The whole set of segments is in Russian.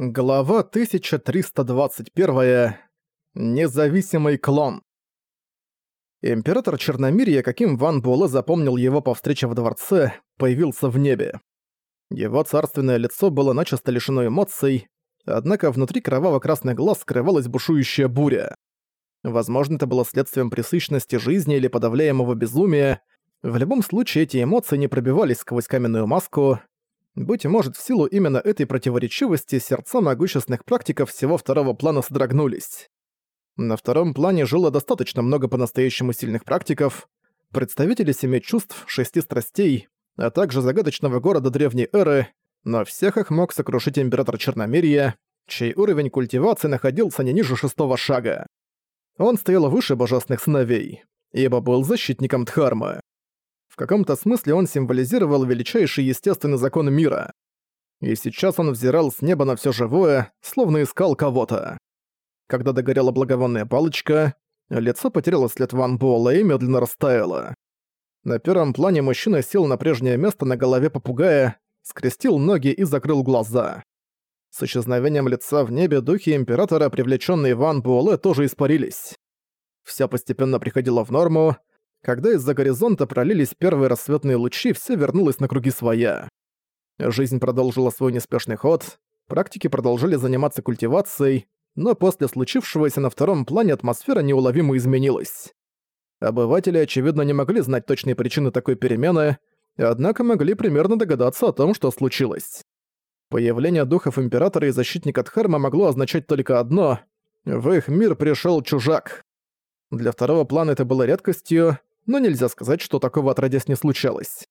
Глава 1321. Независимый клон. Император Черномирья, каким Ван Буэлэ запомнил его по встрече в дворце, появился в небе. Его царственное лицо было начисто лишено эмоций, однако внутри кроваво-красных глаз скрывалась бушующая буря. Возможно, это было следствием пресыщенности жизни или подавляемого безумия. В любом случае, эти эмоции не пробивались сквозь каменную маску, быть может, в силу именно этой противоречивости сердца могущественных практиков всего второго плана содрогнулись. На втором плане жило достаточно много по-настоящему сильных практиков, представители семи чувств, шести страстей, а также загадочного города древней эры, но всех их мог сокрушить император Черномерия, чей уровень культивации находился не ниже шестого шага. Он стоял выше божественных сыновей, ибо был защитником Дхармы каком-то смысле он символизировал величайший естественный закон мира. И сейчас он взирал с неба на все живое, словно искал кого-то. Когда догорела благовонная палочка, лицо потеряло след Ван Буэлла и медленно растаяло. На первом плане мужчина сел на прежнее место на голове попугая, скрестил ноги и закрыл глаза. С исчезновением лица в небе духи Императора, привлеченные Ван Буэлэ, тоже испарились. Всё постепенно приходило в норму, когда из-за горизонта пролились первые рассветные лучи, все вернулось на круги своя. Жизнь продолжила свой неспешный ход, практики продолжили заниматься культивацией, но после случившегося на втором плане атмосфера неуловимо изменилась. Обыватели, очевидно, не могли знать точные причины такой перемены, однако могли примерно догадаться о том, что случилось. Появление духов Императора и Защитника Дхарма могло означать только одно — в их мир пришел чужак. Для второго плана это было редкостью, но нельзя сказать, что такого отродясь не случалось.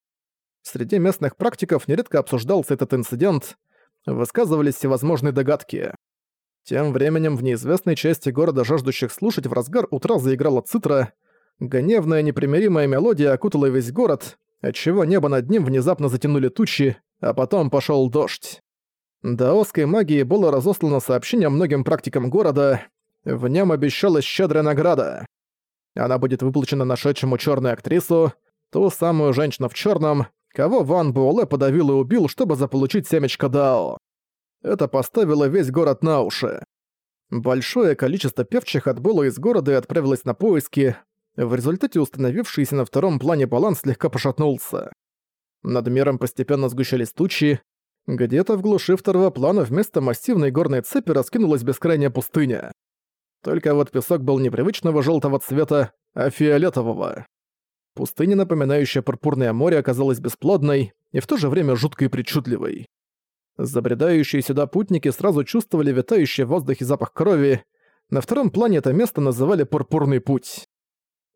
Среди местных практиков нередко обсуждался этот инцидент, высказывались всевозможные догадки. Тем временем в неизвестной части города жаждущих слушать в разгар утра заиграла цитра, гневная непримиримая мелодия окутала весь город, отчего небо над ним внезапно затянули тучи, а потом пошел дождь. Даосской магии было разослано сообщение многим практикам города, в нем обещалась щедрая награда. Она будет выплачена нашедшему черную актрису, ту самую женщину в черном, кого Ван Буэлэ подавил и убил, чтобы заполучить семечко Дао. Это поставило весь город на уши. Большое количество певчих отбыло из города и отправилось на поиски. В результате установившийся на втором плане баланс слегка пошатнулся. Над миром постепенно сгущались тучи. Где-то в глуши второго плана вместо массивной горной цепи раскинулась бескрайняя пустыня. Только вот песок был непривычного желтого цвета, а фиолетового. Пустыня, напоминающая пурпурное море, оказалась бесплодной и в то же время жуткой и причудливой. Забредающие сюда путники сразу чувствовали витающий в воздухе запах крови. На втором плане это место называли «Пурпурный путь».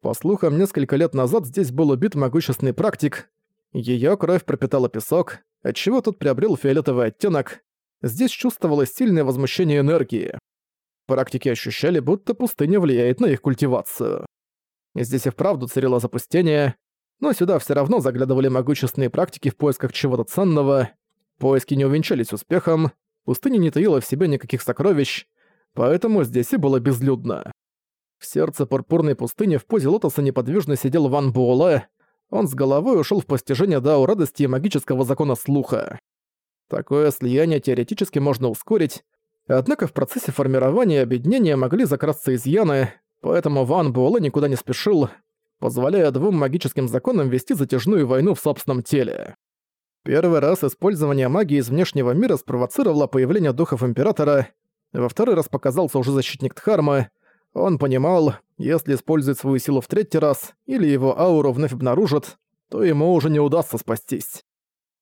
По слухам, несколько лет назад здесь был убит могущественный практик. Её кровь пропитала песок, отчего тот приобрел фиолетовый оттенок. Здесь чувствовалось сильное возмущение энергии. Практики ощущали, будто пустыня влияет на их культивацию. Здесь и вправду царило запустение, но сюда все равно заглядывали могущественные практики в поисках чего-то ценного. Поиски не увенчались успехом, пустыня не таила в себе никаких сокровищ, поэтому здесь и было безлюдно. В сердце пурпурной пустыни в позе лотоса неподвижно сидел Ван Буэлэ, он с головой ушел в постижение дао радости и магического закона слуха. Такое слияние теоретически можно ускорить, Однако в процессе формирования объединения могли закрасться изъяны, поэтому Ван Буэлэ никуда не спешил, позволяя двум магическим законам вести затяжную войну в собственном теле. Первый раз использование магии из внешнего мира спровоцировало появление духов Императора, во второй раз показался уже защитник Дхармы. Он понимал, если использует свою силу в третий раз, или его ауру вновь обнаружат, то ему уже не удастся спастись.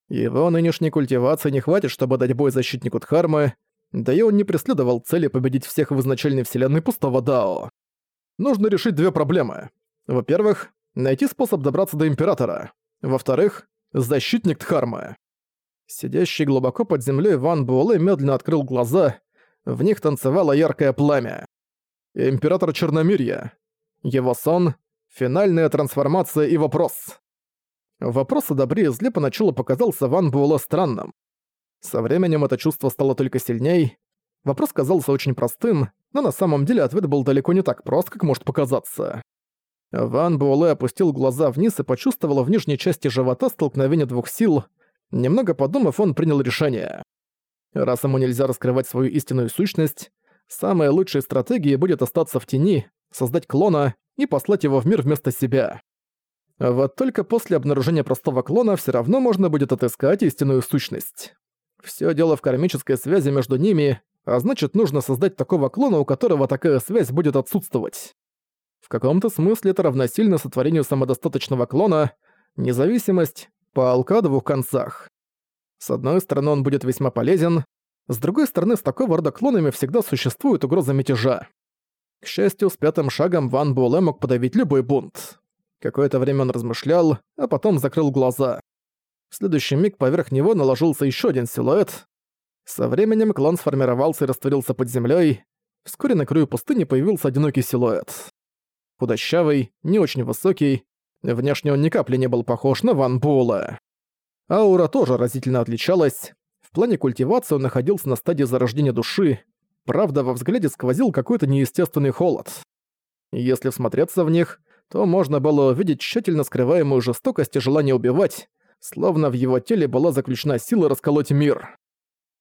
Его нынешней культивации не хватит, чтобы дать бой защитнику Дхармы, да и он не преследовал цели победить всех в изначальной вселенной пустого Дао. Нужно решить две проблемы. Во-первых, найти способ добраться до Императора. Во-вторых, защитник Дхармы. Сидящий глубоко под землей Ван Буэлэ медленно открыл глаза, в них танцевало яркое пламя. Император Черномирья. Его сон, финальная трансформация и вопрос. Вопрос о добре и зле поначалу показался Ван Буэлэ странным. Со временем это чувство стало только сильней. Вопрос казался очень простым, но на самом деле ответ был далеко не так прост, как может показаться. Ван Буэлэ опустил глаза вниз и почувствовал в нижней части живота столкновение двух сил. Немного подумав, он принял решение. Раз ему нельзя раскрывать свою истинную сущность, самой лучшей стратегией будет остаться в тени, создать клона и послать его в мир вместо себя. Вот только после обнаружения простого клона все равно можно будет отыскать истинную сущность. Все дело в кармической связи между ними, а значит нужно создать такого клона, у которого такая связь будет отсутствовать. В каком-то смысле это равносильно сотворению самодостаточного клона, независимость, палка о двух концах. С одной стороны, он будет весьма полезен, с другой стороны, с такого рода клонами всегда существует угроза мятежа. К счастью, с пятым шагом Ван Буэлэ мог подавить любой бунт. Какое-то время он размышлял, а потом закрыл глаза. В следующий миг поверх него наложился еще один силуэт. Со временем клон сформировался и растворился под землей. Вскоре на краю пустыни появился одинокий силуэт. Худощавый, не очень высокий, внешне он ни капли не был похож на Ван Буэлэ. Аура тоже разительно отличалась. В плане культивации он находился на стадии зарождения души, правда, во взгляде сквозил какой-то неестественный холод. Если всмотреться в них, то можно было увидеть тщательно скрываемую жестокость и желание убивать, словно в его теле была заключена сила расколоть мир.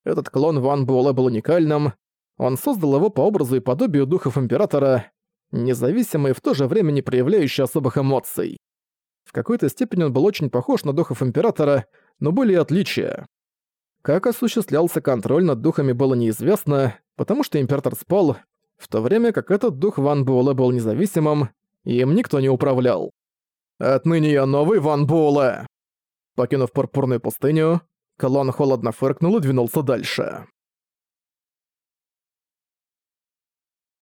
Этот клон Ван Буэлэ был уникальным, он создал его по образу и подобию духов Императора, независимый и в то же время не проявляющий особых эмоций. В какой-то степени он был очень похож на духов Императора, но были и отличия. Как осуществлялся контроль над духами было неизвестно, потому что Император спал, в то время как этот дух Ван Буэлэ был независимым, и им никто не управлял. «Отныне я новый Ван Буэлэ!» Покинув пурпурную пустыню, Колон холодно фыркнул и двинулся дальше.